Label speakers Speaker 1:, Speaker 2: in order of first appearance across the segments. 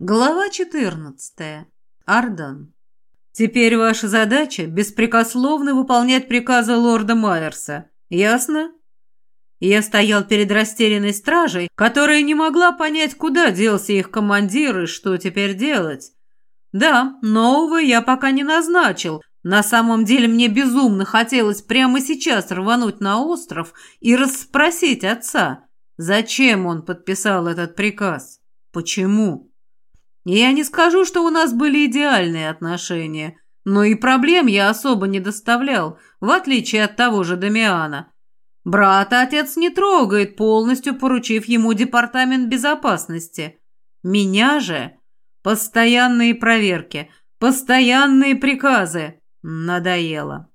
Speaker 1: Глава 14. Ардан. Теперь ваша задача беспрекословно выполнять приказы лорда Майерса. Ясно? Я стоял перед растерянной стражей, которая не могла понять, куда делся их командир и что теперь делать. Да, нового я пока не назначил. На самом деле мне безумно хотелось прямо сейчас рвануть на остров и расспросить отца, зачем он подписал этот приказ. Почему? Я не скажу, что у нас были идеальные отношения, но и проблем я особо не доставлял, в отличие от того же Дамиана. Брата отец не трогает, полностью поручив ему департамент безопасности. Меня же постоянные проверки, постоянные приказы. Надоело.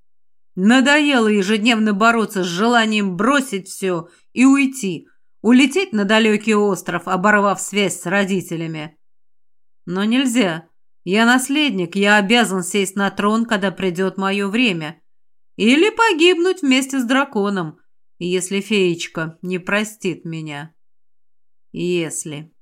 Speaker 1: Надоело ежедневно бороться с желанием бросить все и уйти, улететь на далекий остров, оборвав связь с родителями. Но нельзя. Я наследник, я обязан сесть на трон, когда придет мое время. Или погибнуть вместе с драконом, если феечка не простит меня. Если.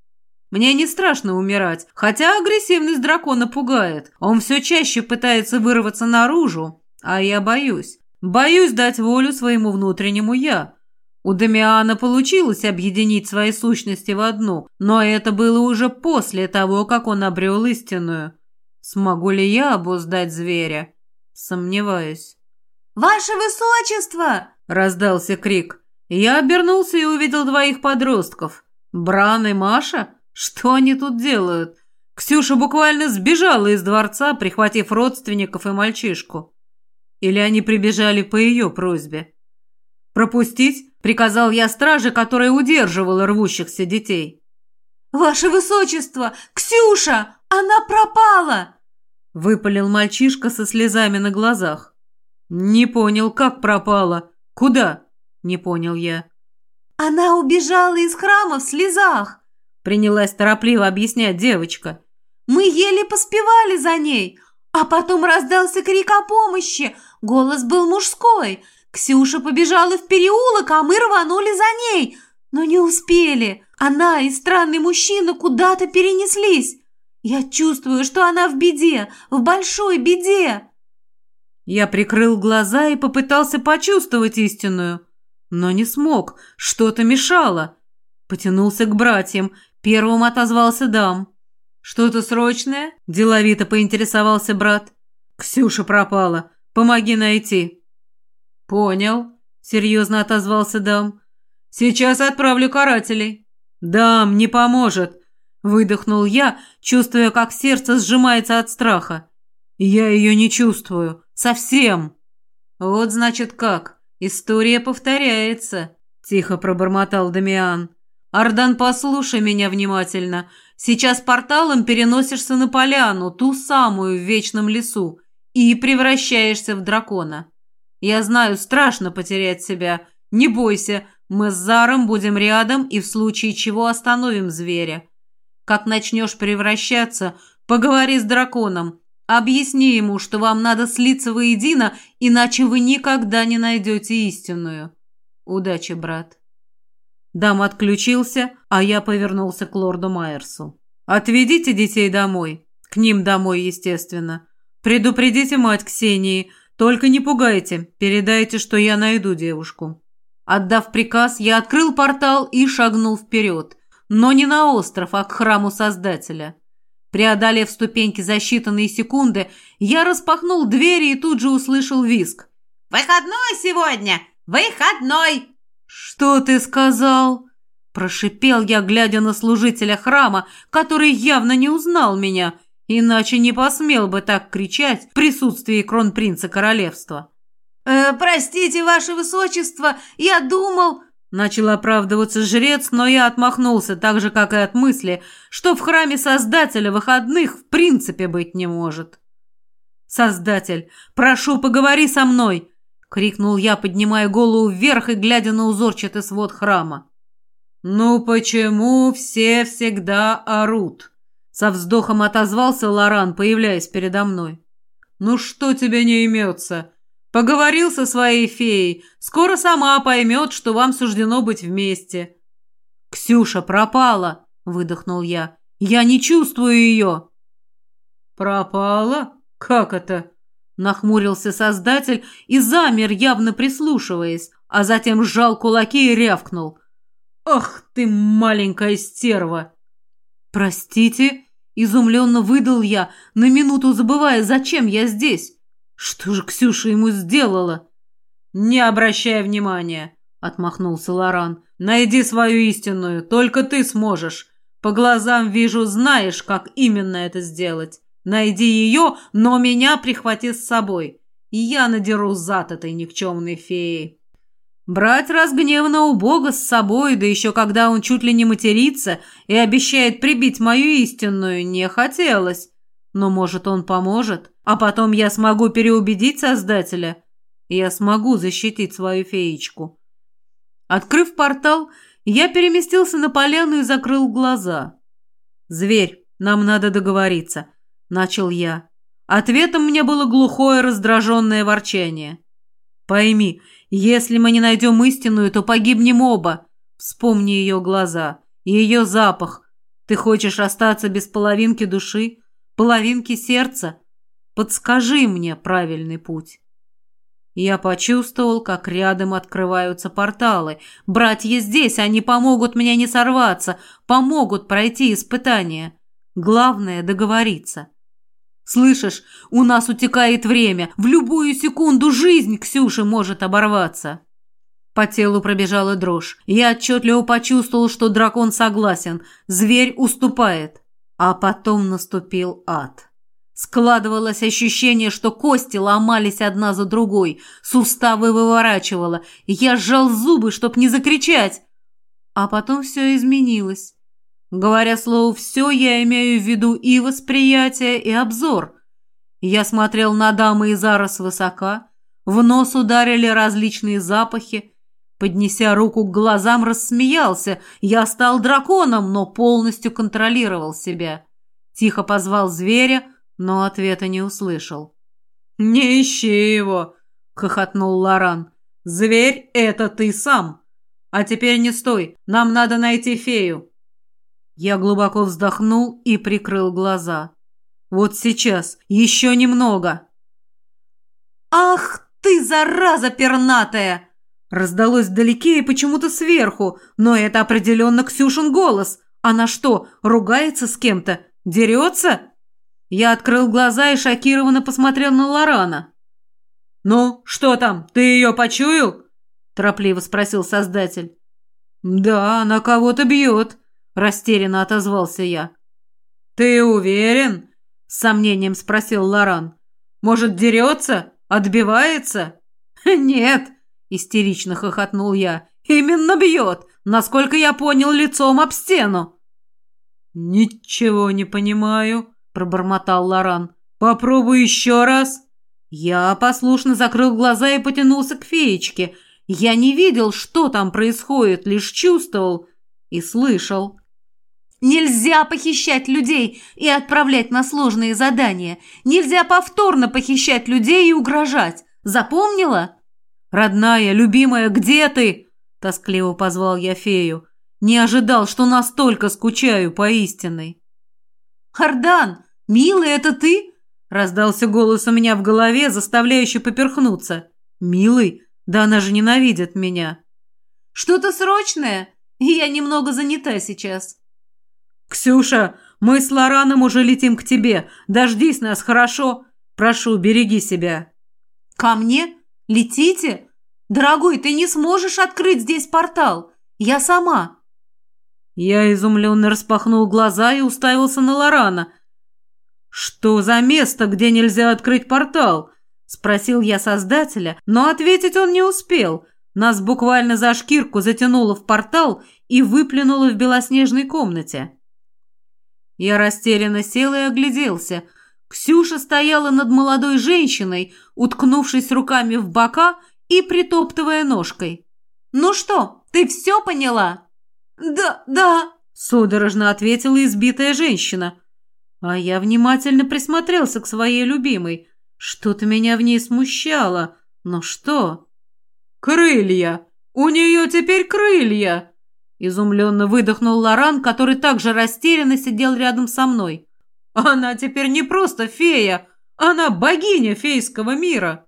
Speaker 1: Мне не страшно умирать, хотя агрессивность дракона пугает. Он все чаще пытается вырваться наружу, а я боюсь. Боюсь дать волю своему внутреннему «я», у Дамиана получилось объединить свои сущности в одну, но это было уже после того, как он обрел истинную. Смогу ли я обуздать зверя? Сомневаюсь.
Speaker 2: «Ваше Высочество!» – раздался крик.
Speaker 1: Я обернулся и увидел двоих подростков. Бран и Маша? Что они тут делают? Ксюша буквально сбежала из дворца, прихватив родственников и мальчишку. Или они прибежали по ее просьбе? Пропустить? Приказал я страже, которая удерживала рвущихся детей.
Speaker 2: «Ваше высочество! Ксюша! Она пропала!»
Speaker 1: Выпалил мальчишка со слезами на глазах. «Не понял, как пропала? Куда?» Не понял я.
Speaker 2: «Она убежала из храма в слезах!»
Speaker 1: Принялась торопливо объяснять девочка.
Speaker 2: «Мы еле поспевали за ней, а потом раздался крик о помощи. Голос был мужской. Ксюша побежала в переулок, а мы рванули за ней, но не успели. Она и странный мужчина куда-то перенеслись. Я чувствую, что она в беде, в большой беде.
Speaker 1: Я прикрыл глаза и попытался почувствовать истинную, но не смог, что-то мешало. Потянулся к братьям, первым отозвался дам. «Что-то срочное?» – деловито поинтересовался брат. «Ксюша пропала, помоги найти». «Понял», — серьезно отозвался дам. «Сейчас отправлю карателей». «Дам, не поможет», — выдохнул я, чувствуя, как сердце сжимается от страха. «Я ее не чувствую. Совсем». «Вот значит как. История повторяется», — тихо пробормотал Дамиан. «Ардан, послушай меня внимательно. Сейчас порталом переносишься на поляну, ту самую в вечном лесу, и превращаешься в дракона. Я знаю, страшно потерять себя. Не бойся, мы с Заром будем рядом и в случае чего остановим зверя. Как начнешь превращаться, поговори с драконом. Объясни ему, что вам надо слиться воедино, иначе вы никогда не найдете истинную. Удачи, брат. Дам отключился, а я повернулся к лорду Майерсу. «Отведите детей домой. К ним домой, естественно. Предупредите мать Ксении, только не пугайте, передайте, что я найду девушку». Отдав приказ, я открыл портал и шагнул вперед. Но не на остров, а к храму Создателя. Преодолев ступеньки за считанные секунды, я распахнул двери и тут же услышал виск.
Speaker 2: «Выходной сегодня! Выходной!»
Speaker 1: «Что ты сказал?» Прошипел я, глядя на служителя храма, который явно не узнал меня – Иначе не посмел бы так кричать в присутствии кронпринца королевства.
Speaker 2: «Э, «Простите, ваше высочество, я думал...»
Speaker 1: Начал оправдываться жрец, но я отмахнулся, так же, как и от мысли, что в храме Создателя выходных в принципе быть не может. «Создатель, прошу, поговори со мной!» — крикнул я, поднимая голову вверх и глядя на узорчатый свод храма. «Ну почему все всегда орут?» Со вздохом отозвался Лоран, появляясь передо мной. «Ну что тебе не имется? Поговорил со своей феей. Скоро сама поймет, что вам суждено быть вместе». «Ксюша пропала», — выдохнул я. Я не чувствую ее!» «Пропала? Как это?» Нахмурился создатель и замер, явно прислушиваясь, а затем сжал кулаки и рявкнул. «Ах ты, маленькая стерва!» «Простите?» – изумленно выдал я, на минуту забывая, зачем я здесь. «Что же Ксюша ему сделала?» «Не обращай внимания», — отмахнулся Лоран. «Найди свою истинную, только ты сможешь. По глазам вижу, знаешь, как именно это сделать. Найди ее, но меня прихвати с собой, я надеру зад этой никчемной феи». Брать разгневанного Бога с собой, да еще когда он чуть ли не матерится и обещает прибить мою истинную, не хотелось. Но, может, он поможет, а потом я смогу переубедить Создателя. Я смогу защитить свою феечку. Открыв портал, я переместился на поляну и закрыл глаза. «Зверь, нам надо договориться», — начал я. Ответом мне было глухое раздраженное ворчание. «Пойми, если мы не найдем истинную, то погибнем оба. Вспомни ее глаза, ее запах. Ты хочешь остаться без половинки души, половинки сердца? Подскажи мне правильный путь. Я почувствовал, как рядом открываются порталы. Братья здесь, они помогут мне не сорваться, помогут пройти испытание. Главное — договориться. Слышишь, у нас утекает время. В любую секунду жизнь Ксюши может оборваться. По телу пробежала дрожь. Я отчетливо почувствовал, что дракон согласен. Зверь уступает. А потом наступил ад. Складывалось ощущение, что кости ломались одна за другой, суставы выворачивало. Я сжал зубы, чтоб не закричать. А потом все изменилось. Говоря слово «все», я имею в виду и восприятие, и обзор. Я смотрел на дамы и Зара свысока, в нос ударили различные запахи. Поднеся руку к глазам, рассмеялся. Я стал драконом, но полностью контролировал себя. Тихо позвал зверя, но ответа не услышал. «Не ищи его!» — хохотнул Лоран. «Зверь — это ты сам! А теперь не стой, нам надо найти фею!» Я глубоко вздохнул и прикрыл глаза. Вот сейчас, еще немного. «Ах ты, зараза пернатая!» Раздалось вдалеке и почему-то сверху, но это определенно Ксюшин голос. Она что, ругается с кем-то? Дерется? Я открыл глаза и шокированно посмотрел на Лорана. «Ну, что там, ты ее почуял?» торопливо спросил Создатель. «Да, она кого-то бьет», Растерянно отозвался я. «Ты уверен?» С сомнением спросил Лоран. «Может, дерется? Отбивается?» «Нет!» Истерично хохотнул я. «Именно бьет! Насколько я понял, лицом об стену!» «Ничего не понимаю», — пробормотал Лоран. «Попробуй еще раз». Я послушно закрыл глаза и потянулся к феечке. Я не видел, что там происходит, лишь чувствовал и слышал. Нельзя похищать людей и отправлять на сложные задания. Нельзя повторно похищать людей и угрожать. Запомнила? Родная, любимая, где ты? Тоскливо позвал я фею. Не ожидал, что настолько скучаю по истинной. Хардан, милый, это ты? Раздался голос у меня в голове, заставляющий поперхнуться. Милый? Да она же ненавидит меня. Что-то срочное? Я немного занята сейчас. «Ксюша, мы с Лораном уже летим к тебе. Дождись нас, хорошо? Прошу, береги себя». «Ко мне? Летите? Дорогой, ты не сможешь открыть здесь портал. Я сама». Я изумленно распахнул глаза и уставился на Лорана. «Что за место, где нельзя открыть портал?» Спросил я создателя, но ответить он не успел. Нас буквально за шкирку затянуло в портал и выплюнуло в белоснежной комнате. Я растерянно сел и огляделся. Ксюша стояла над молодой женщиной, уткнувшись руками в бока и притоптывая ножкой. «Ну что, ты все поняла?» «Да, да», — судорожно ответила избитая женщина. А я внимательно присмотрелся к своей любимой. Что-то меня в ней смущало. Но что? «Крылья! У нее теперь крылья!» Изумленно выдохнул Лоран, который также растерянно сидел рядом со мной. «Она теперь не просто фея, она богиня фейского мира!»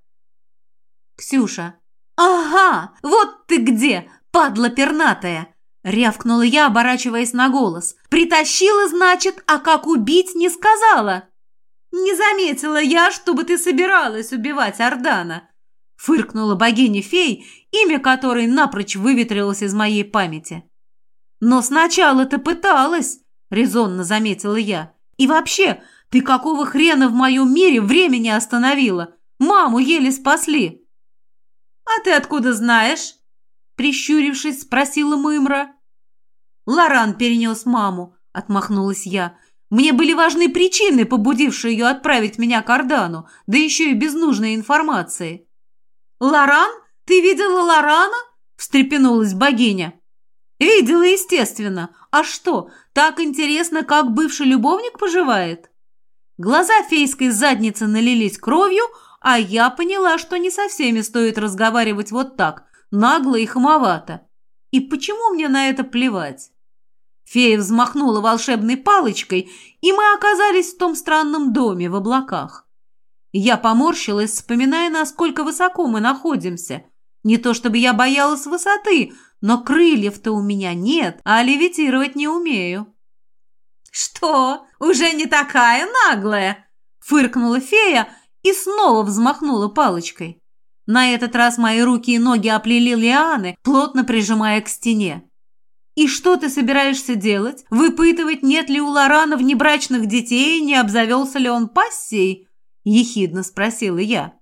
Speaker 2: «Ксюша!» «Ага, вот ты где, падла пернатая!» Рявкнула я, оборачиваясь на голос. «Притащила, значит, а как убить не сказала!» «Не заметила я, чтобы ты собиралась убивать Ордана!» Фыркнула богиня-фей, имя которой напрочь выветрилось из моей памяти. «Но сначала ты пыталась!» — резонно заметила я. «И вообще, ты какого хрена в моем мире времени остановила? Маму еле спасли!» «А ты откуда знаешь?» Прищурившись, спросила Мымра. «Лоран перенес маму», — отмахнулась я. «Мне были важны причины, побудившие ее отправить меня к Ордану, да еще и без нужной информации». «Лоран? Ты видела Лорана?» — встрепенулась богиня. «Видела, естественно. А что, так интересно, как бывший любовник поживает?» Глаза фейской задницы налились кровью, а я поняла, что не со всеми стоит разговаривать вот так, нагло и хамовато. И почему мне на это плевать? Фея взмахнула волшебной палочкой, и мы оказались в том странном доме в облаках. Я поморщилась, вспоминая, насколько высоко мы находимся. Не то чтобы я боялась высоты, но крыльев-то у меня нет, а левитировать не умею. «Что, уже не такая наглая?» – фыркнула фея и снова взмахнула палочкой. На этот раз мои руки и ноги оплели лианы, плотно прижимая к стене. «И что ты собираешься делать? Выпытывать, нет ли у Лорана внебрачных детей, не обзавелся ли он пассией?» – ехидно спросила я.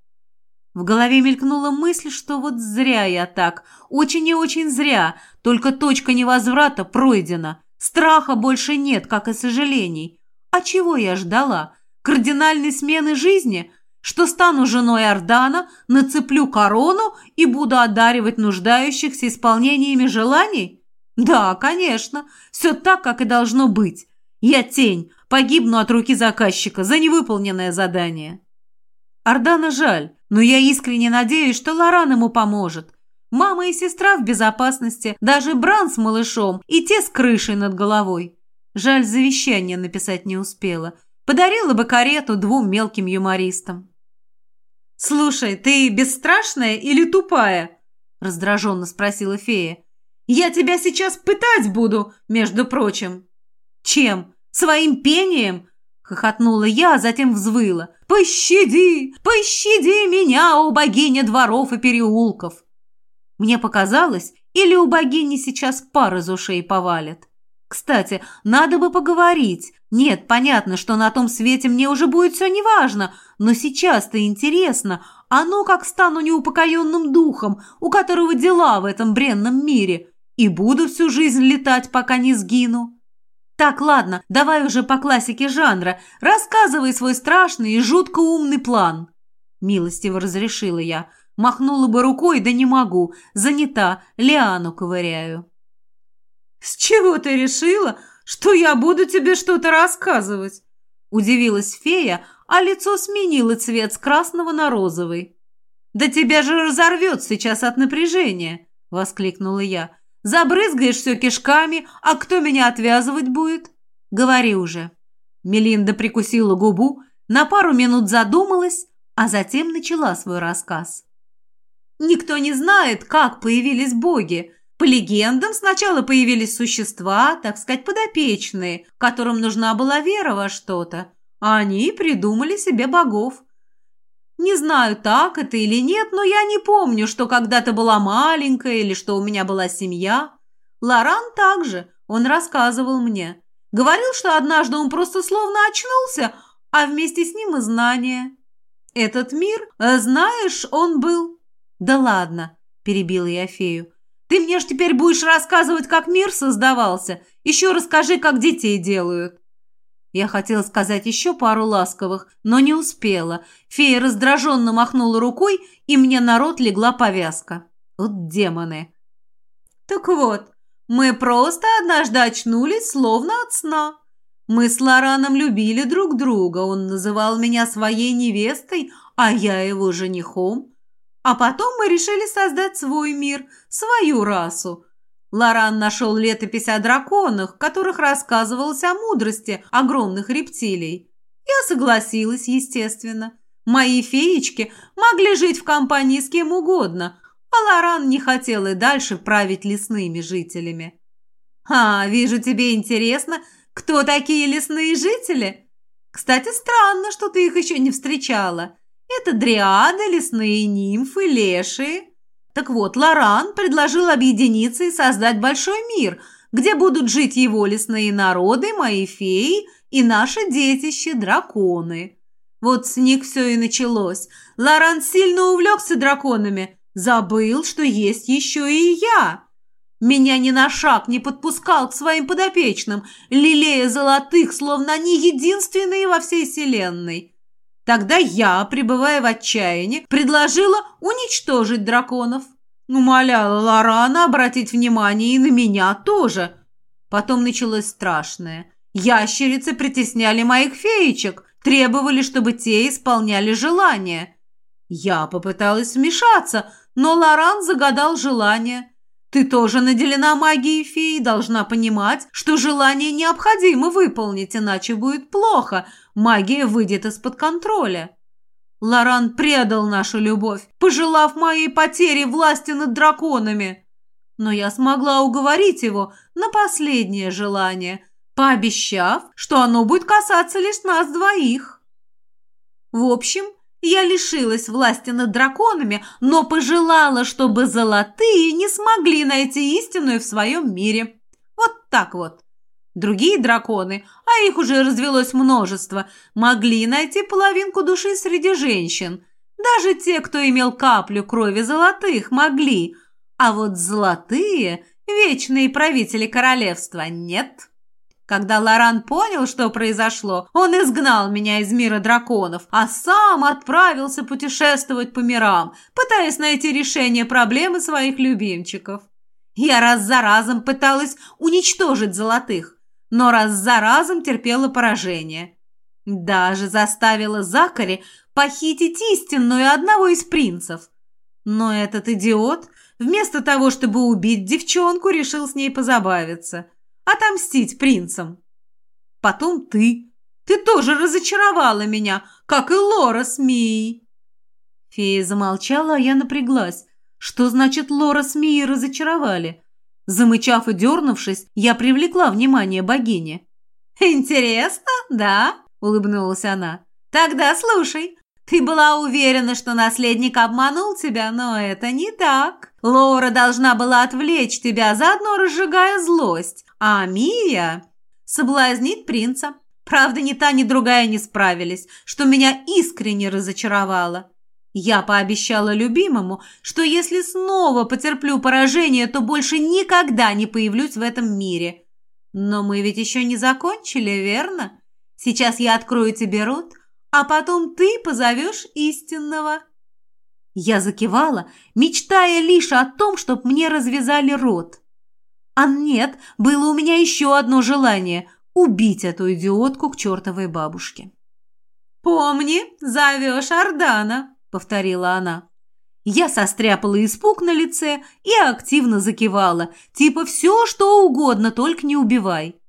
Speaker 2: В голове мелькнула мысль, что вот зря я так, очень и очень зря, только точка невозврата пройдена. Страха больше нет, как и сожалений. А чего я ждала? Кардинальной смены жизни – что стану женой Ордана, нацеплю корону и буду одаривать нуждающихся исполнениями желаний? Да, конечно, все так, как и должно быть. Я тень, погибну от руки заказчика за невыполненное задание. Ордана жаль, но я искренне надеюсь, что Лоран ему поможет. Мама и сестра в безопасности, даже Бран с малышом и те с крышей над головой. Жаль, завещание написать не успела. Подарила бы карету двум мелким юмористам. «Слушай, ты бесстрашная или тупая?» – раздраженно спросила фея. «Я тебя сейчас пытать буду, между прочим». «Чем? Своим пением?» – хохотнула я, а затем взвыла. «Пощади! Пощади меня, о богиня дворов и переулков!» Мне показалось, или у богини сейчас пар из ушей повалит. Кстати, надо бы поговорить. Нет, понятно, что на том свете мне уже будет все неважно, но сейчас-то интересно, а ну как стану неупокоенным духом, у которого дела в этом бренном мире, и буду всю жизнь летать, пока не сгину. Так, ладно, давай уже по классике жанра, рассказывай свой страшный и жутко умный план. Милостиво разрешила я. Махнула бы рукой, да не могу, занята, лиану ковыряю. «С чего ты решила, что я буду тебе что-то рассказывать?» Удивилась фея, а лицо сменило цвет с красного на розовый. «Да тебя же разорвет сейчас от напряжения!» — воскликнула я. «Забрызгаешь все кишками, а кто меня отвязывать будет?» «Говори уже». Мелинда прикусила губу, на пару минут задумалась, а затем начала свой рассказ. «Никто не знает, как появились боги, по легендам, сначала появились существа, так сказать, подопечные, которым нужна была вера во что-то, а они придумали себе богов. Не знаю, так это или нет, но я не помню, что когда-то была маленькая или что у меня была семья. Лоран также, он рассказывал мне. Говорил, что однажды он просто словно очнулся, а вместе с ним и знания. Этот мир, э, знаешь, он был... Да ладно, перебила я фею. Ты мне ж теперь будешь рассказывать, как мир создавался. Еще расскажи, как детей делают». Я хотела сказать еще пару ласковых, но не успела. Фея раздраженно махнула рукой, и мне на рот легла повязка. Вот демоны. Так вот, мы просто однажды очнулись, словно от сна. Мы с Лораном любили друг друга. Он называл меня своей невестой, а я его женихом. А потом мы решили создать свой мир, свою расу.
Speaker 1: Лоран нашел летопись о драконах, в которых рассказывалось о мудрости огромных рептилий. Я согласилась, естественно. Мои феечки могли жить в компании с кем угодно, а Лоран не хотел и дальше править лесными жителями. «А, вижу, тебе интересно, кто такие лесные жители? Кстати, странно, что ты их еще не встречала. Это дриады, лесные нимфы, лешие. Так вот, Лоран предложил объединиться и создать большой мир, где будут жить его лесные народы, мои феи и наше детище – драконы. Вот с них все и началось. Лоран сильно увлекся драконами, забыл, что есть еще и я. Меня ни на шаг не подпускал к своим подопечным, лелея золотых, словно они единственные во всей вселенной. Тогда я, пребывая в отчаянии, предложила уничтожить драконов. Умоляла Лорана обратить внимание и на меня тоже. Потом началось страшное. Ящерицы притесняли моих феечек, требовали, чтобы те исполняли желания. Я попыталась вмешаться, но Лоран загадал желание. Ты тоже наделена магией феи, должна понимать, что желание необходимо выполнить, иначе будет плохо, магия выйдет из-под контроля. Лоран предал нашу любовь, пожелав моей потери власти над драконами. Но я смогла уговорить его на последнее желание, пообещав, что оно будет касаться лишь нас двоих. В общем, я лишилась власти над драконами, но пожелала, чтобы золотые не смогли найти истинную в своем мире. Вот так вот. Другие драконы, а их уже развелось множество, могли найти половинку души среди женщин. Даже те, кто имел каплю крови золотых, могли. А вот золотые, вечные правители королевства, нет. Когда Лоран понял, что произошло, он изгнал меня из мира драконов, а сам отправился путешествовать по мирам, пытаясь найти решение проблемы своих любимчиков. Я раз за разом пыталась уничтожить золотых, но раз за разом терпела поражение. Даже заставила Закари похитить истинную одного из принцев. Но этот идиот, вместо того, чтобы убить девчонку, решил с ней позабавиться – отомстить принцам. Потом ты. Ты тоже разочаровала меня, как и Лора с. Фея замолчала, а я напряглась. Что значит Лора с разочаровали? Замычав и дернувшись, я привлекла внимание богини. «Интересно, да?» – улыбнулась она. «Тогда слушай. Ты была уверена, что наследник обманул тебя, но это не так. Лора должна была отвлечь тебя, заодно разжигая злость. А Мия соблазнит принца. Правда, ни та, ни другая не справились, что меня искренне разочаровало. Я пообещала любимому, что если снова потерплю поражение, то больше никогда не появлюсь в этом мире. Но мы ведь еще не закончили, верно? Сейчас я открою тебе рот, а потом ты позовешь истинного». Я закивала, мечтая лишь о том, чтобы мне развязали рот. А нет, было у меня еще одно желание – убить эту идиотку к чертовой бабушке. «Помни, зовешь Ардана», – повторила она. Я состряпала испуг на лице и активно закивала, типа все, что угодно, только не убивай.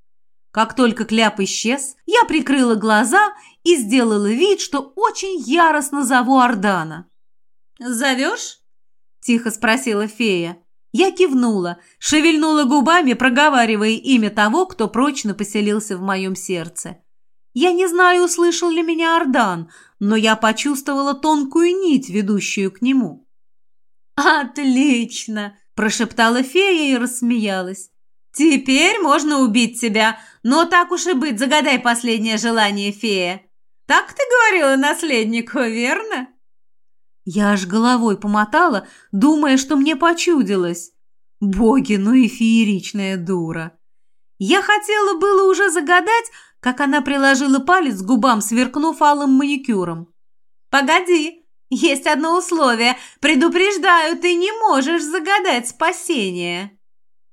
Speaker 1: Как только кляп исчез, я прикрыла глаза и сделала вид, что очень яростно зову Ардана. «Зовешь?» – тихо спросила фея. Я кивнула, шевельнула губами, проговаривая имя того, кто прочно поселился в моем сердце. Я не знаю, услышал ли меня Ардан, но я почувствовала тонкую нить, ведущую к нему. «Отлично!» – прошептала фея и рассмеялась. «Теперь можно убить тебя, но так уж и быть, загадай последнее желание, фея. Так ты говорила наследнику, верно?» Я аж головой помотала, думая, что мне почудилось. Боги, ну и фееричная дура. Я хотела было уже загадать, как она приложила палец к губам, сверкнув алым маникюром. «Погоди, есть одно условие. Предупреждаю, ты не можешь загадать спасение».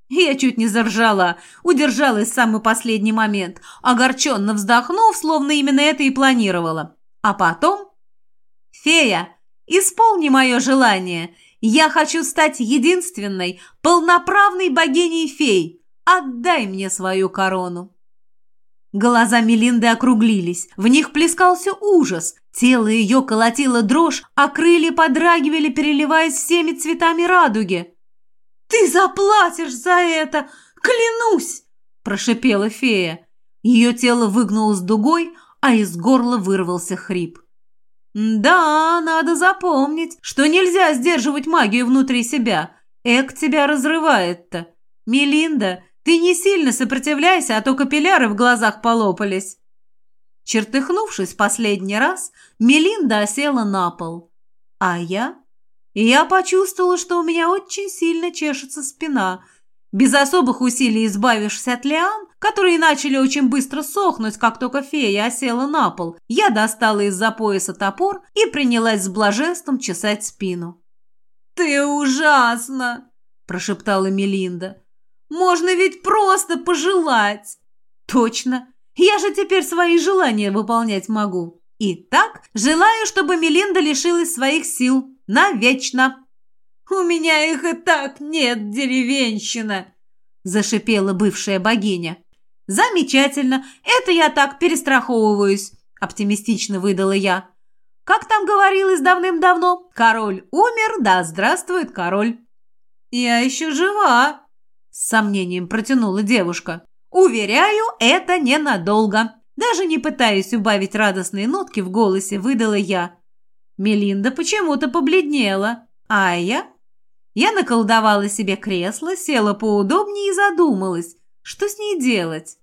Speaker 1: Я чуть не заржала, удержалась в самый последний момент, огорченно вздохнув, словно именно это и планировала. А потом... «Фея, исполни мое желание.
Speaker 2: Я хочу стать единственной, полноправной богиней-фей. Отдай мне свою корону. Глаза Мелинды округлились, в них плескался ужас, тело ее колотило дрожь, а крылья подрагивали, переливаясь всеми цветами радуги. «Ты заплатишь за это! Клянусь!» – прошипела фея. Ее тело выгнулось дугой, а из горла вырвался хрип. «Да, надо запомнить, что нельзя сдерживать магию внутри себя. Эк тебя разрывает-то. Мелинда, ты не сильно сопротивляйся, а то капилляры в глазах полопались». Чертыхнувшись последний раз, Мелинда осела на пол. А я? Я почувствовала, что у меня очень сильно чешется спина. Без особых усилий избавившись от лиан, которые начали очень быстро сохнуть, как только фея осела на пол, я достала из-за пояса топор и принялась с блаженством чесать спину. «Ты ужасно!» – прошептала Мелинда. Можно ведь просто пожелать. Точно. Я же теперь свои желания выполнять могу. Итак, желаю, чтобы Мелинда лишилась своих сил. Навечно. У меня их и так нет, деревенщина, зашипела бывшая богиня. Замечательно. Это я так перестраховываюсь, оптимистично выдала я. Как там говорилось давным-давно, король умер, да здравствует король. Я еще жива, с сомнением протянула девушка. «Уверяю, это ненадолго. Даже не пытаясь убавить радостные нотки в голосе, выдала я. Мелинда почему-то побледнела. А я? Я наколдовала себе кресло, села поудобнее и задумалась, что с ней делать.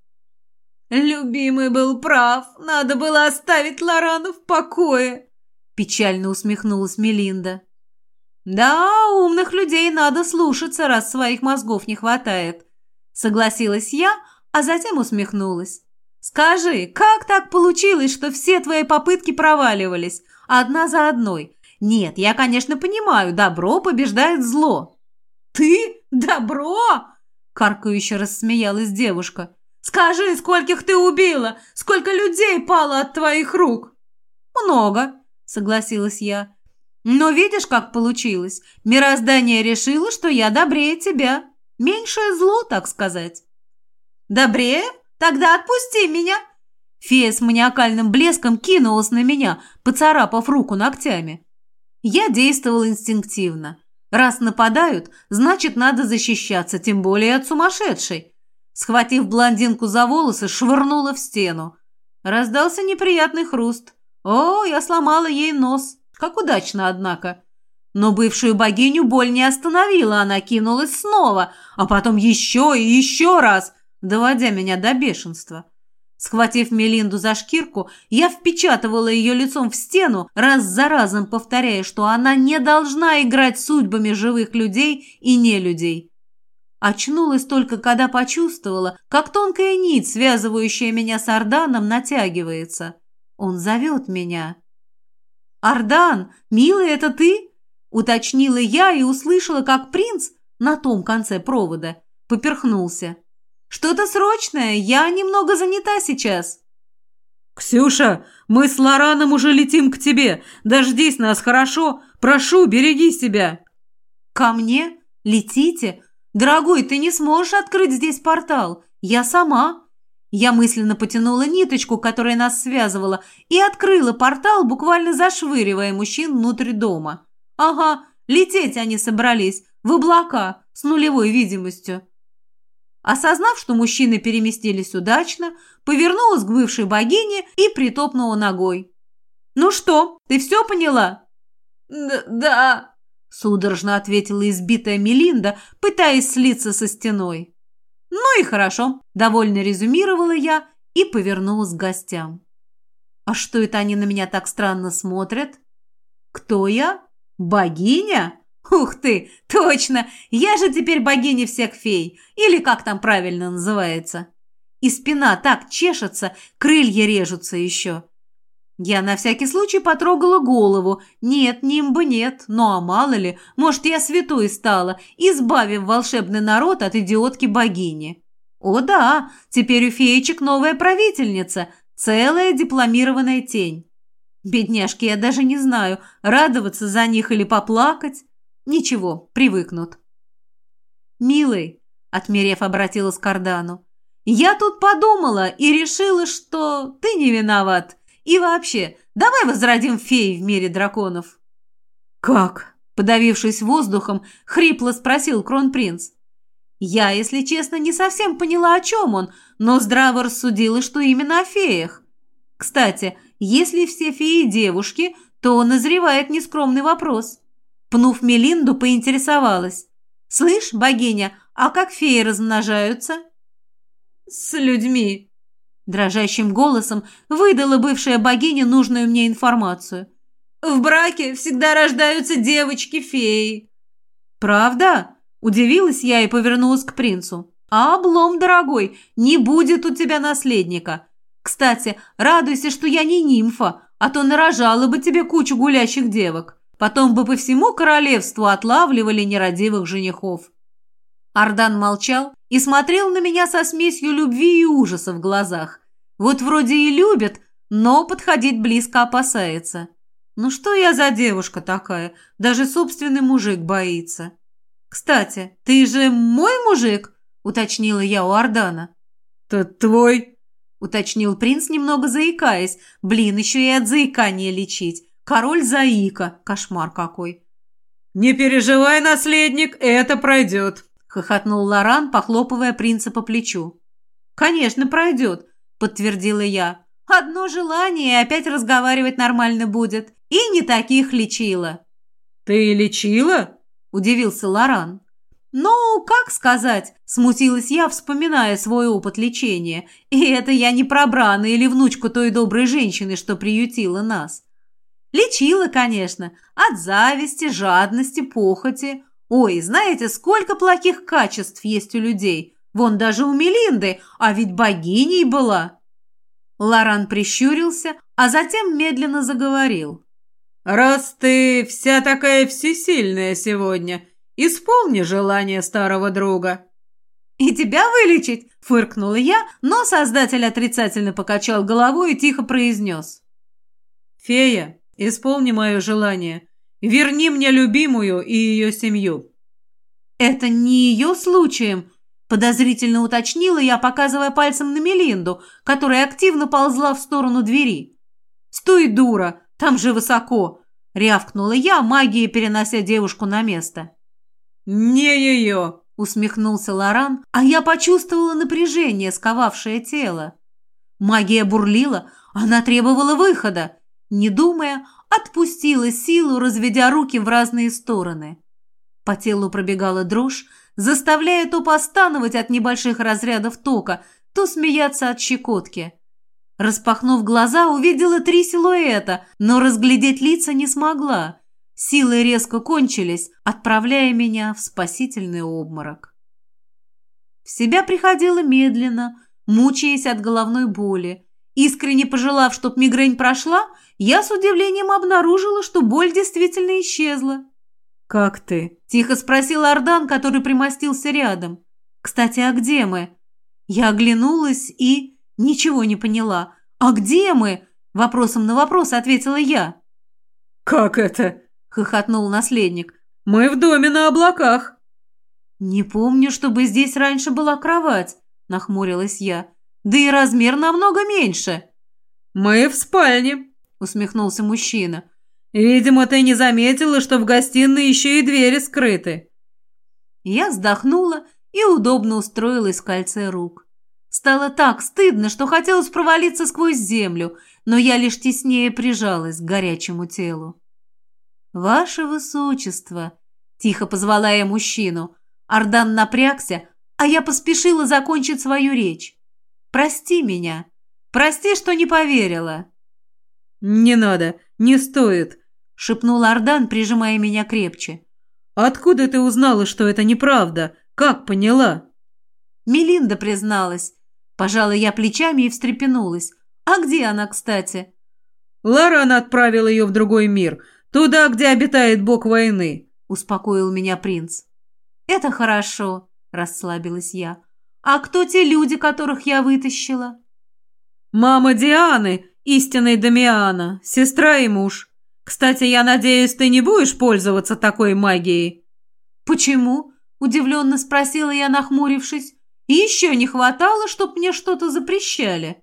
Speaker 2: «Любимый был прав. Надо было оставить Лорану в покое», – печально усмехнулась Мелинда. «Да, умных людей надо слушаться, раз своих мозгов не хватает», — согласилась я, а затем усмехнулась. «Скажи, как так получилось, что все твои попытки проваливались, одна за одной? Нет, я, конечно, понимаю, добро побеждает зло». «Ты? Добро?» — каркающе рассмеялась девушка. «Скажи, скольких ты убила? Сколько людей пало от твоих рук?» «Много», — согласилась я. Но видишь, как получилось? Мироздание решило, что я добрее тебя. Меньшее зло, так сказать. Добрее? Тогда отпусти меня. Фея с маниакальным блеском кинулась на меня, поцарапав руку ногтями. Я действовал инстинктивно. Раз нападают, значит, надо защищаться, тем более от сумасшедшей. Схватив блондинку за волосы, швырнула в стену. Раздался неприятный хруст. О, я сломала ей нос. Как удачно, однако. Но бывшую богиню боль не остановила, она кинулась снова, а потом еще и еще раз, доводя меня до бешенства. Схватив Мелинду за шкирку, я впечатывала ее лицом в стену, раз за разом повторяя, что она не должна играть судьбами живых людей и нелюдей. Очнулась только, когда почувствовала, как тонкая нить, связывающая меня с Орданом, натягивается. Он зовет меня. «Ардан, милый, это ты?» – уточнила я и услышала, как принц на том конце провода поперхнулся. «Что-то срочное, я немного занята сейчас».
Speaker 1: «Ксюша, мы с Лораном уже летим к тебе. Дождись нас, хорошо? Прошу, береги себя».
Speaker 2: «Ко мне? Летите? Дорогой, ты не сможешь открыть здесь портал. Я сама». Я мысленно потянула ниточку, которая нас связывала, и открыла портал, буквально зашвыривая мужчин внутрь дома. Ага, лететь они собрались, в облака, с нулевой видимостью. Осознав, что мужчины переместились удачно, повернулась к бывшей богине и притопнула ногой. «Ну что, ты все поняла?»
Speaker 1: «Да», судорожно ответила избитая Мелинда, пытаясь слиться со стеной. «Ну и хорошо», – довольно резюмировала я и повернулась к гостям. «А что это они на меня так странно смотрят?» «Кто я? Богиня?» «Ух ты, точно! Я же теперь богиня всех фей, или как там правильно называется. И спина так чешется, крылья режутся еще. Я на всякий случай потрогала голову. Нет, нимба нет. Ну а мало ли, может, я святой стала, избавив волшебный народ от идиотки-богини. О да, теперь у феечек новая правительница, целая дипломированная тень. Бедняжки, я даже не знаю, радоваться за них или поплакать.
Speaker 2: Ничего, привыкнут. «Милый», — отмерев, обратилась к Ардану, «я тут подумала и решила, что ты не виноват. И вообще, давай возродим феи в мире драконов».
Speaker 1: «Как?»
Speaker 2: — подавившись воздухом, хрипло спросил кронпринц. Я, если честно, не совсем поняла, о чем он, но здраво рассудила, что именно о феях. Кстати, если все феи девушки, то назревает нескромный вопрос. Пнув Мелинду, поинтересовалась. «Слышь, богиня, а как феи размножаются?»
Speaker 1: «С людьми», –
Speaker 2: дрожащим голосом выдала бывшая богиня нужную мне информацию.
Speaker 1: «В браке всегда рождаются девочки-феи».
Speaker 2: «Правда?» – удивилась я и повернулась к принцу. «А облом, дорогой, не будет у тебя наследника. Кстати, радуйся, что я не нимфа, а то нарожала бы тебе кучу гулящих девок». Потом бы по всему королевству отлавливали нерадивых женихов. Ардан молчал и смотрел на меня со смесью любви и ужаса в глазах. Вот вроде и любит, но подходить близко опасается. Ну что я за девушка такая? Даже собственный мужик боится. Кстати, ты же мой мужик? Уточнила я у Ардана.
Speaker 1: То твой?
Speaker 2: Уточнил принц, немного заикаясь. Блин, еще и от заикания лечить. Король Заика. Кошмар какой.
Speaker 1: «Не переживай, наследник, это пройдет», —
Speaker 2: хохотнул Лоран, похлопывая принца по плечу. «Конечно, пройдет», — подтвердила я. «Одно желание, и опять разговаривать нормально будет. И не таких лечила».
Speaker 1: «Ты лечила?»
Speaker 2: — удивился Лоран. «Ну, как сказать?» – смутилась я, вспоминая свой опыт лечения. И это я не про Брана или внучку той доброй женщины, что приютила нас. Лечила, конечно, от зависти, жадности, похоти. Ой, знаете, сколько плохих качеств есть у людей. Вон даже у Мелинды, а ведь богиней была. Лоран прищурился, а затем медленно заговорил.
Speaker 1: «Раз ты вся такая всесильная сегодня, исполни желание старого друга».
Speaker 2: «И тебя вылечить?» – фыркнула я, но создатель отрицательно покачал головой и тихо произнес.
Speaker 1: «Фея, Исполни мое желание. Верни мне любимую и ее семью».
Speaker 2: «Это не ее случаем?» – подозрительно уточнила я, показывая пальцем на Мелинду, которая активно ползла в сторону двери. «Стой, дура! Там же высоко!» – рявкнула я, магией перенося девушку на место.
Speaker 1: «Не ее!»
Speaker 2: – усмехнулся Лоран, а я почувствовала напряжение, сковавшее тело. Магия бурлила, она требовала выхода. Не думая, отпустила силу, разведя руки в разные стороны. По телу пробегала дрожь, заставляя то постановать от небольших разрядов тока, то смеяться от щекотки. Распахнув глаза, увидела три силуэта, но разглядеть лица не смогла. Силы резко кончились, отправляя меня в спасительный обморок. В себя приходила медленно, мучаясь от головной боли. Искренне пожелав, чтоб мигрень прошла, я с удивлением обнаружила, что боль действительно исчезла.
Speaker 1: «Как ты?»
Speaker 2: – тихо спросил Ардан, который примостился рядом. «Кстати, а где мы?» Я оглянулась и ничего не поняла. «А где мы?» – вопросом на вопрос ответила я.
Speaker 1: «Как это?»
Speaker 2: – хохотнул наследник.
Speaker 1: «Мы в доме на облаках».
Speaker 2: «Не помню, чтобы здесь раньше была кровать», – нахмурилась я. Да и размер намного меньше.
Speaker 1: Мы в спальне, усмехнулся мужчина. Видимо, ты не заметила, что в гостиной еще и двери скрыты.
Speaker 2: Я вздохнула и удобно устроилась в кольце рук. Стало так стыдно, что хотелось провалиться сквозь землю, но я лишь теснее прижалась к горячему телу. «Ваше Высочество!» – тихо позвала я мужчину. Ардан напрягся, а я поспешила закончить свою речь. Прости меня. Прости, что не поверила».
Speaker 1: «Не надо, не стоит», — шепнул
Speaker 2: Ардан, прижимая меня крепче.
Speaker 1: «Откуда ты узнала, что это неправда? Как поняла?»
Speaker 2: Мелинда призналась. Пожала я плечами и встрепенулась. «А где она, кстати?»
Speaker 1: «Ларан отправил ее в другой мир, туда, где обитает бог войны», —
Speaker 2: успокоил меня принц. «Это хорошо», — расслабилась я. «А кто те люди, которых я вытащила?»
Speaker 1: «Мама Дианы, истинной Дамиана, сестра и муж. Кстати, я надеюсь, ты не будешь пользоваться такой магией?»
Speaker 2: «Почему?» – удивленно спросила я, нахмурившись. «И еще не хватало, чтоб мне что-то запрещали».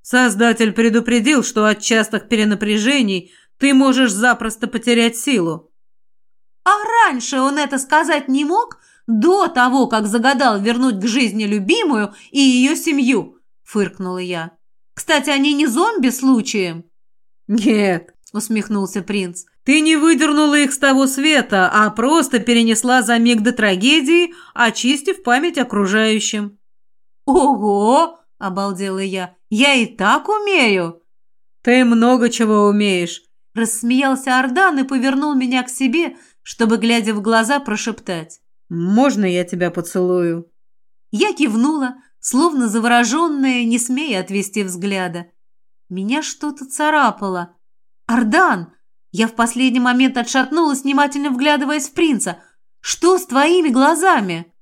Speaker 1: Создатель предупредил, что от частых перенапряжений ты можешь запросто потерять силу.
Speaker 2: А раньше он это сказать не мог, до того, как загадал вернуть к жизни любимую и ее семью, фыркнула я. Кстати, они не зомби случаем?
Speaker 1: Нет, усмехнулся принц. Ты не выдернула их с того света, а просто перенесла за миг до трагедии, очистив память окружающим.
Speaker 2: Ого, обалдела я. Я и так умею.
Speaker 1: Ты много чего умеешь,
Speaker 2: рассмеялся Ардан и повернул меня к себе, чтобы глядя в глаза прошептать:
Speaker 1: "Можно я тебя поцелую?"
Speaker 2: Я кивнула, словно завороженная, не смея отвести взгляда. Меня что-то царапало. «Ардан!» Я в последний момент отшатнулась, внимательно вглядываясь в принца. «Что с твоими глазами?»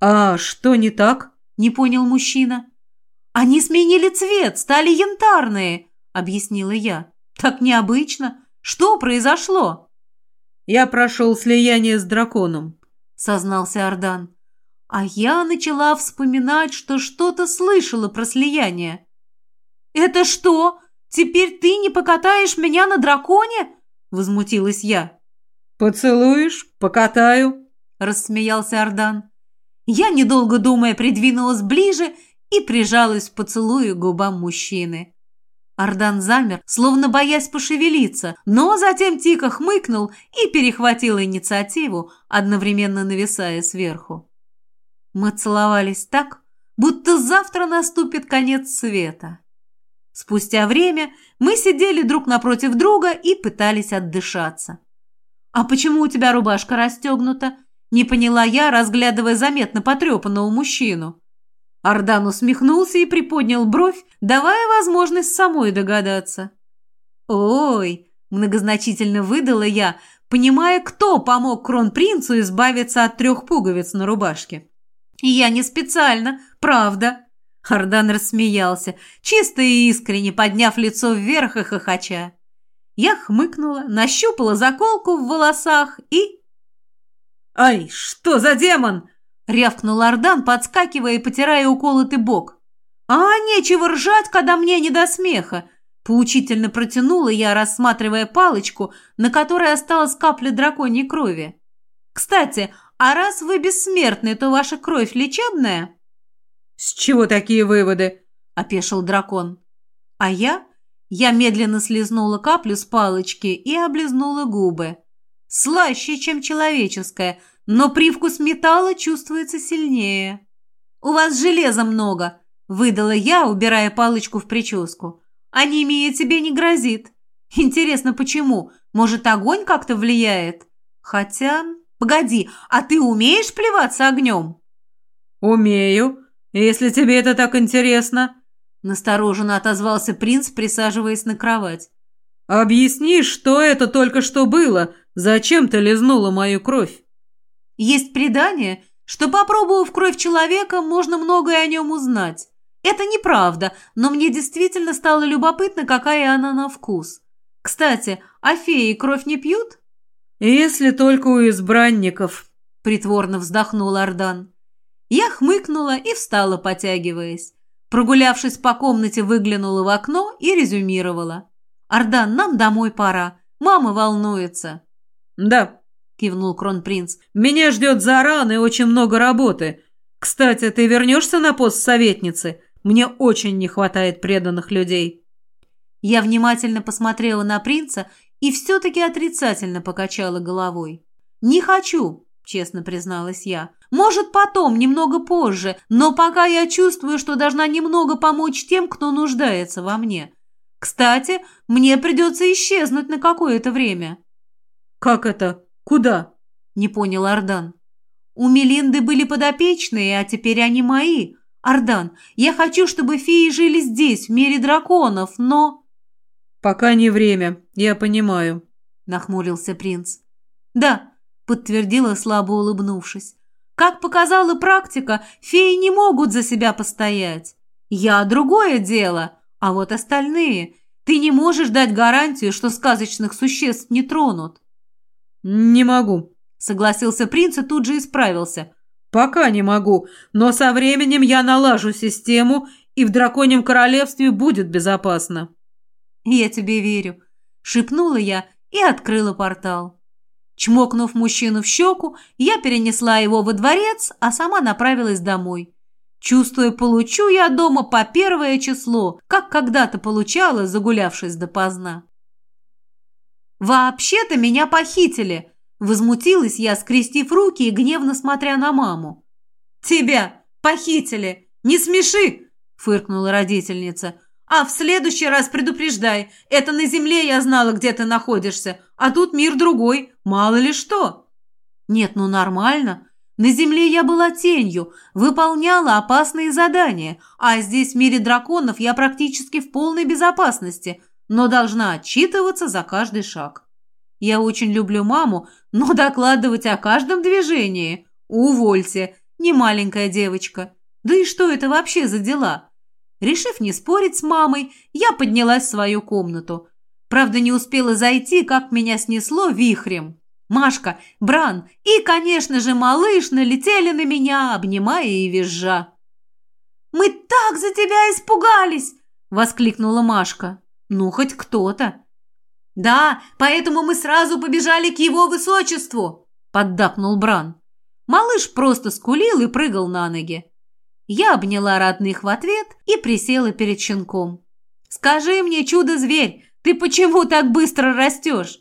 Speaker 1: «А что не так?»
Speaker 2: — не понял мужчина. «Они сменили цвет, стали янтарные», — объяснила я. «Так необычно. Что произошло?»
Speaker 1: «Я прошел слияние с драконом», —
Speaker 2: сознался Ардан. А я начала вспоминать, что что-то слышала про слияние. «Это что? Теперь ты не покатаешь меня на драконе?» — возмутилась я.
Speaker 1: «Поцелуешь? Покатаю», —
Speaker 2: рассмеялся Ардан. Я, недолго думая, придвинулась ближе и прижалась в поцелуе к губам мужчины. Ардан замер, словно боясь пошевелиться, но затем тихо хмыкнул и перехватил инициативу, одновременно нависая сверху. Мы целовались так, будто завтра наступит конец света. Спустя время мы сидели друг напротив друга и пытались отдышаться. «А почему у тебя рубашка расстегнута?» – не поняла я, разглядывая заметно потрепанного мужчину. Ардан усмехнулся и приподнял бровь, давая возможность самой догадаться. «Ой!» – многозначительно выдала я, понимая, кто помог кронпринцу избавиться от трех пуговиц на рубашке. «Я не специально, правда!» Ардан рассмеялся, чисто и искренне подняв лицо вверх и хохоча. Я хмыкнула, нащупала заколку в волосах и...
Speaker 1: «Ай, что за демон!»
Speaker 2: — рявкнул Ардан, подскакивая и потирая уколотый бок. «А нечего ржать, когда мне не до смеха!» Поучительно протянула я, рассматривая палочку, на которой осталась капля драконьей крови. «Кстати, а раз вы бессмертны, то ваша кровь лечебная?»
Speaker 1: «С чего такие выводы?» – опешил дракон.
Speaker 2: «А я?» Я медленно слезнула каплю с палочки и облизнула губы. Слаще, чем человеческая – но привкус металла чувствуется сильнее. «У вас железа много», – выдала я, убирая палочку в прическу. «Анемия тебе не грозит. Интересно, почему? Может, огонь как-то влияет? Хотя... Погоди, а ты умеешь плеваться огнем?»
Speaker 1: «Умею, если тебе это так интересно», –
Speaker 2: настороженно отозвался принц, присаживаясь на кровать.
Speaker 1: «Объясни, что это только что было? Зачем ты лизнула мою кровь?»
Speaker 2: Есть предание, что, попробовав кровь человека, можно многое о нем узнать. Это неправда, но мне действительно стало любопытно, какая она на вкус. Кстати, а феи кровь не пьют?
Speaker 1: Если только у избранников,
Speaker 2: притворно вздохнул Ардан. Я хмыкнула и встала, потягиваясь. Прогулявшись по комнате, выглянула в окно и резюмировала. «Ардан, нам домой пора. Мама волнуется».
Speaker 1: «Да, – кивнул кронпринц. «Меня ждет заран и очень много работы. Кстати, ты вернешься на пост советницы? Мне очень не хватает преданных людей».
Speaker 2: Я внимательно посмотрела на принца и все-таки отрицательно покачала головой. «Не хочу», – честно призналась я. «Может, потом, немного позже, но пока я чувствую, что должна немного помочь тем, кто нуждается во мне. Кстати, мне придется исчезнуть на какое-то время».
Speaker 1: «Как это? «Куда?»
Speaker 2: – не понял Ардан. «У Мелинды были подопечные, а теперь они мои. Ардан, я хочу, чтобы феи жили здесь, в мире драконов, но...»
Speaker 1: «Пока не время, я понимаю», – нахмурился принц.
Speaker 2: «Да», – подтвердила, слабо улыбнувшись. «Как показала практика, феи не могут за себя постоять. Я – другое дело, а вот остальные. Ты не можешь дать гарантию, что сказочных существ не тронут».
Speaker 1: «Не могу», —
Speaker 2: согласился принц и тут же исправился.
Speaker 1: «Пока не могу, но со временем я налажу систему, и в драконьем королевстве будет безопасно».
Speaker 2: «Я тебе верю», — шепнула я и открыла портал. Чмокнув мужчину в щеку, я перенесла его во дворец, а сама направилась домой. Чувствуя, получу я дома по первое число, как когда-то получала, загулявшись допоздна. «Вообще-то меня похитили!» Возмутилась я, скрестив руки и гневно смотря на маму. «Тебя похитили! Не смеши!» фыркнула родительница. «А в следующий раз предупреждай. Это на земле я знала, где ты находишься, а тут мир другой, мало ли что». «Нет, ну нормально. На земле я была тенью, выполняла опасные задания, а здесь, в мире драконов, я практически в полной безопасности, но должна отчитываться за каждый шаг. Я очень люблю маму, но докладывать о каждом движении – увольте, не маленькая девочка. Да и что это вообще за дела?» Решив не спорить с мамой, я поднялась в свою комнату. Правда, не успела зайти, как меня снесло вихрем. Машка, Бран и, конечно же, малыш налетели на меня, обнимая и визжа. «Мы так за тебя испугались!» – воскликнула Машка. «Ну, хоть кто-то!» «Да, поэтому мы сразу побежали к его высочеству!» – поддакнул Бран. Малыш просто скулил и прыгал на ноги. Я обняла родных в ответ и присела перед щенком. «Скажи мне, чудо-зверь, ты почему так быстро растешь?»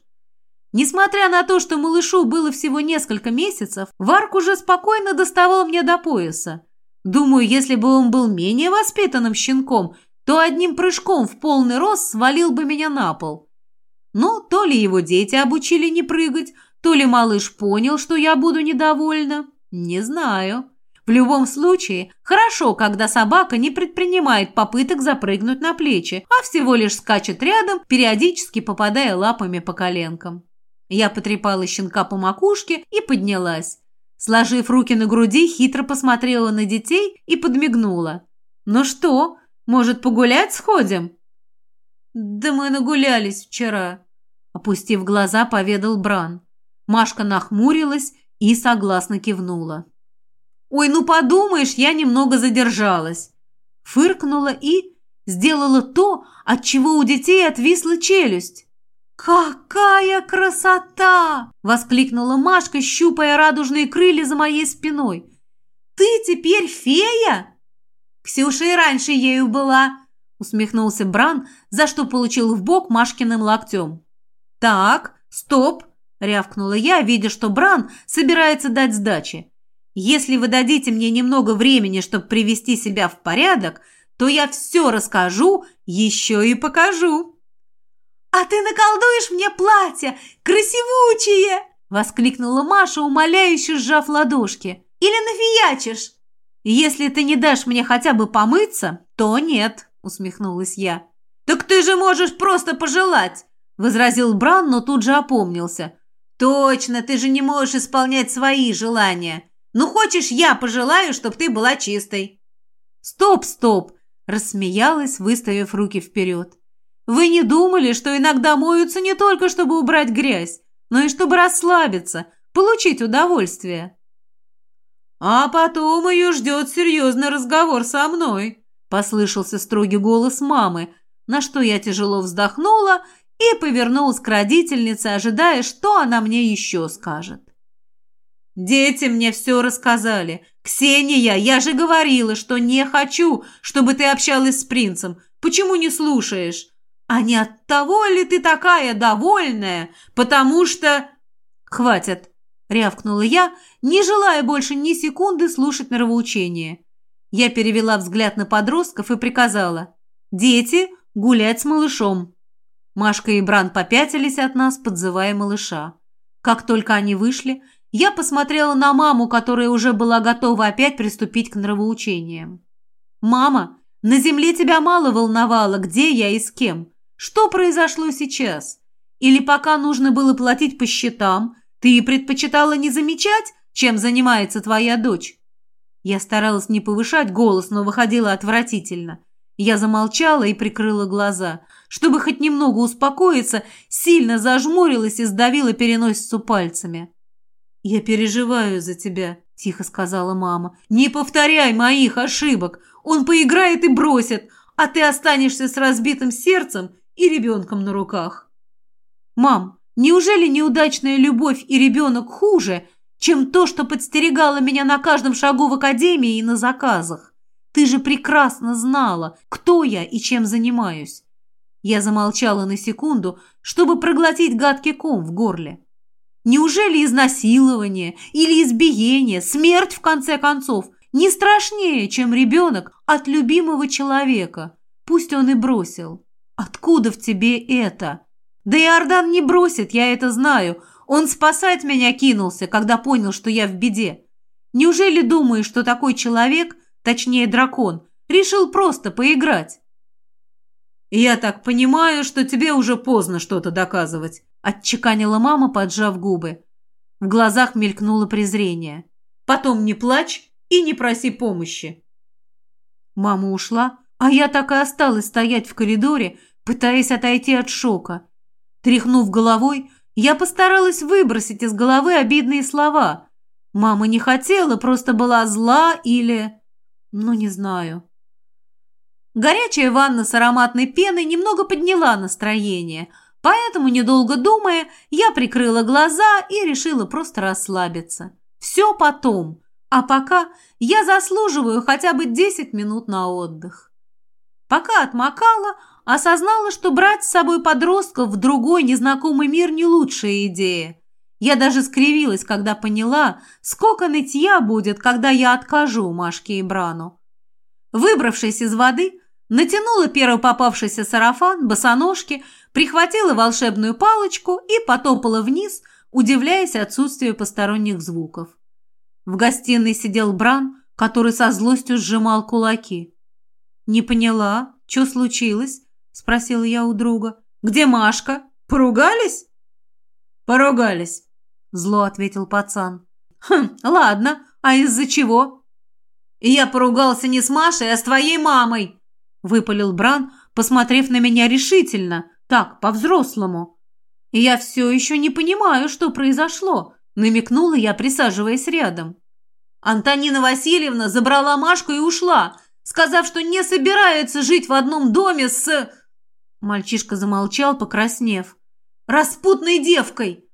Speaker 2: Несмотря на то, что малышу было всего несколько месяцев, Варк уже спокойно доставал мне до пояса. Думаю, если бы он был менее воспитанным щенком, то одним прыжком в полный рост свалил бы меня на пол. Но то ли его дети обучили не прыгать, то ли малыш понял, что я буду недовольна. Не знаю. В любом случае, хорошо, когда собака не предпринимает попыток запрыгнуть на плечи, а всего лишь скачет рядом, периодически попадая лапами по коленкам. Я потрепала щенка по макушке и поднялась. Сложив руки на груди, хитро посмотрела на детей и подмигнула. «Ну что, может, погулять сходим?» «Да мы нагулялись вчера», — опустив глаза, поведал Бран. Машка нахмурилась и согласно кивнула. «Ой, ну подумаешь, я немного задержалась!» Фыркнула и сделала то, от чего у детей отвисла челюсть. «Какая красота!» – воскликнула Машка, щупая радужные крылья за моей спиной. «Ты теперь фея?» «Ксюша и раньше ею была», – усмехнулся Бран, за что получил в бок Машкиным локтем. «Так, стоп!» – рявкнула я, видя, что Бран собирается дать сдачи. Если вы дадите мне немного времени, чтобы привести себя в порядок, то я все расскажу, еще и покажу». «А ты наколдуешь мне платье, красивучее!» – воскликнула Маша, умоляюще сжав ладошки. «Или нафиячишь?» «Если ты не дашь мне хотя бы помыться, то нет», – усмехнулась я. «Так ты же можешь просто пожелать!» – возразил Бран, но тут же опомнился. «Точно, ты же не можешь исполнять свои желания. Ну, хочешь, я пожелаю, чтобы ты была чистой?» «Стоп, стоп!» – рассмеялась, выставив руки вперед. «Вы не думали, что иногда моются не только, чтобы убрать грязь, но и чтобы расслабиться, получить удовольствие?» «А потом ее ждет серьезный разговор со мной», – послышался строгий голос мамы, на что я тяжело вздохнула и повернулась к родительнице, ожидая, что она мне еще скажет. «Дети мне все рассказали. Ксения, я же говорила, что не хочу, чтобы ты общалась с принцем. Почему не слушаешь? А не от того ли ты такая довольная? Потому что...» «Хватит», — рявкнула я, не желая больше ни секунды слушать нравоучение. Я перевела взгляд на подростков и приказала. «Дети, гулять с малышом». Машка и Бран попятились от нас, подзывая малыша. Как только они вышли, я посмотрела на маму, которая уже была готова опять приступить к нравоучениям. «Мама, на земле тебя мало волновало, где я и с кем. Что произошло сейчас? Или пока нужно было платить по счетам, ты предпочитала не замечать, чем занимается твоя дочь?» Я старалась не повышать голос, но выходила отвратительно. Я замолчала и прикрыла глаза –
Speaker 1: чтобы хоть немного успокоиться, сильно зажмурилась и сдавила переносицу пальцами. «Я переживаю за тебя», – тихо сказала мама. «Не повторяй моих ошибок. Он поиграет и бросит, а ты останешься с разбитым сердцем и ребенком на руках». «Мам, неужели неудачная любовь и ребенок хуже, чем то, что подстерегало меня на каждом шагу в академии и на заказах? Ты же прекрасно знала, кто я и чем занимаюсь». Я замолчала на секунду, чтобы проглотить гадкий ком в горле. Неужели изнасилование или избиение, смерть, в конце концов, не страшнее, чем ребенок от любимого человека? Пусть он и бросил. Откуда в тебе это? Да и Ордан не бросит, я это знаю. Он спасать меня кинулся, когда понял, что я в беде. Неужели думаешь, что такой человек, точнее дракон, решил просто поиграть? Я так понимаю, что тебе уже поздно что-то доказывать отчеканила мама, поджав губы. В глазах мелькнуло презрение. «Потом не плачь и не проси помощи». Мама ушла, а я так и осталась стоять в коридоре, пытаясь отойти от шока. Тряхнув головой, я постаралась выбросить из головы обидные слова. Мама не хотела, просто была зла или... Ну, не знаю. Горячая ванна с ароматной пеной немного подняла настроение – Поэтому, недолго думая, я прикрыла глаза и решила просто расслабиться. Все потом, а пока я заслуживаю хотя бы 10 минут на отдых. Пока отмокала, осознала, что брать с собой подростков в другой незнакомый мир не лучшая идея. Я даже скривилась, когда поняла, сколько нытья будет, когда я откажу Машке и Брану. Выбравшись из воды, натянула первый попавшийся сарафан, босоножки, прихватила волшебную палочку и потопала вниз, удивляясь отсутствию посторонних звуков. В гостиной сидел Бран, который со злостью сжимал кулаки. «Не поняла, что случилось?» – спросила я у друга. «Где Машка? Поругались?» «Поругались», – зло ответил пацан. «Хм, ладно, а из-за чего?» «Я поругался не с Машей, а с твоей мамой», – выпалил Бран, посмотрев на меня решительно, так, по-взрослому. Я все еще не понимаю, что произошло, намекнула я, присаживаясь рядом. Антонина Васильевна забрала Машку и ушла, сказав, что не собирается жить в одном доме с... Мальчишка замолчал, покраснев. «Распутной девкой!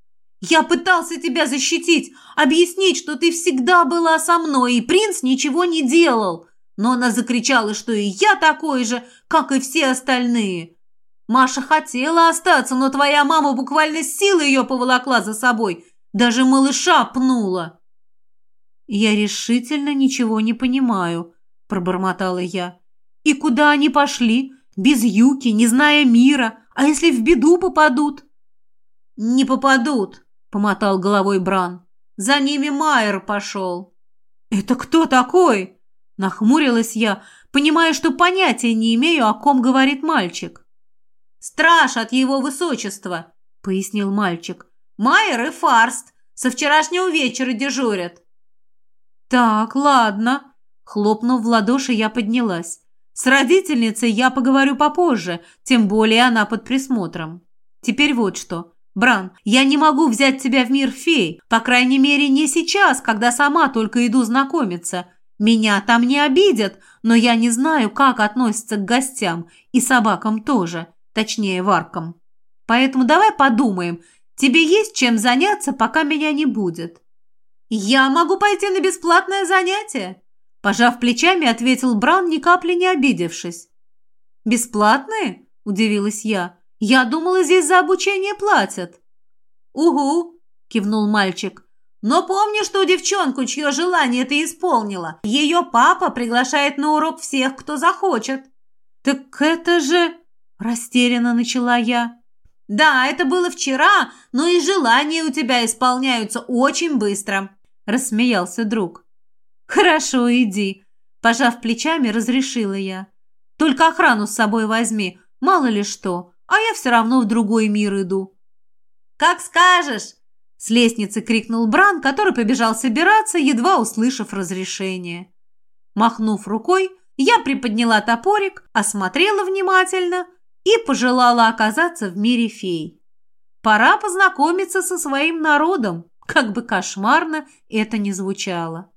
Speaker 1: Я пытался тебя защитить, объяснить, что ты всегда была со мной, и принц ничего не делал. Но она закричала, что и я такой же, как и все остальные. Маша хотела остаться, но твоя мама буквально силой ее поволокла за собой. Даже малыша пнула. Я решительно ничего не понимаю, пробормотала я. И куда они пошли? Без Юки, не зная мира. А если в беду попадут? Не попадут, помотал головой Бран. За ними Майер пошел. Это кто такой? Нахмурилась я, понимая, что понятия не имею, о ком говорит мальчик. «Страж от его высочества», — пояснил мальчик. «Майер и Фарст со вчерашнего вечера дежурят». «Так, ладно». Хлопнув в ладоши, я поднялась. «С родительницей я поговорю попозже, тем более она под присмотром. Теперь вот что. Бран, я не могу взять тебя в мир фей, по крайней мере, не сейчас, когда сама только иду знакомиться. Меня там не обидят, но я не знаю, как относятся к гостям, и собакам тоже точнее варкам. Поэтому давай подумаем, тебе есть чем заняться, пока меня не будет». «Я могу пойти на бесплатное занятие», – пожав плечами, ответил Бран, ни капли не обидевшись. «Бесплатные?» – удивилась я. «Я думала, здесь за обучение платят». «Угу», – кивнул мальчик. «Но помни, что девчонку, чье желание ты исполнила, ее папа приглашает на урок всех, кто захочет». «Так это же...» Растерянно начала я. «Да, это было вчера, но и желания у тебя исполняются очень быстро», – рассмеялся друг. «Хорошо, иди», – пожав плечами, разрешила я. «Только охрану с собой возьми, мало ли что, а я все равно в другой мир иду». «Как скажешь!» – с лестницы крикнул Бран, который побежал собираться, едва услышав разрешение. Махнув рукой, я приподняла топорик, осмотрела внимательно –
Speaker 2: и пожелала оказаться в мире фей. Пора познакомиться со своим народом, как бы кошмарно это ни звучало.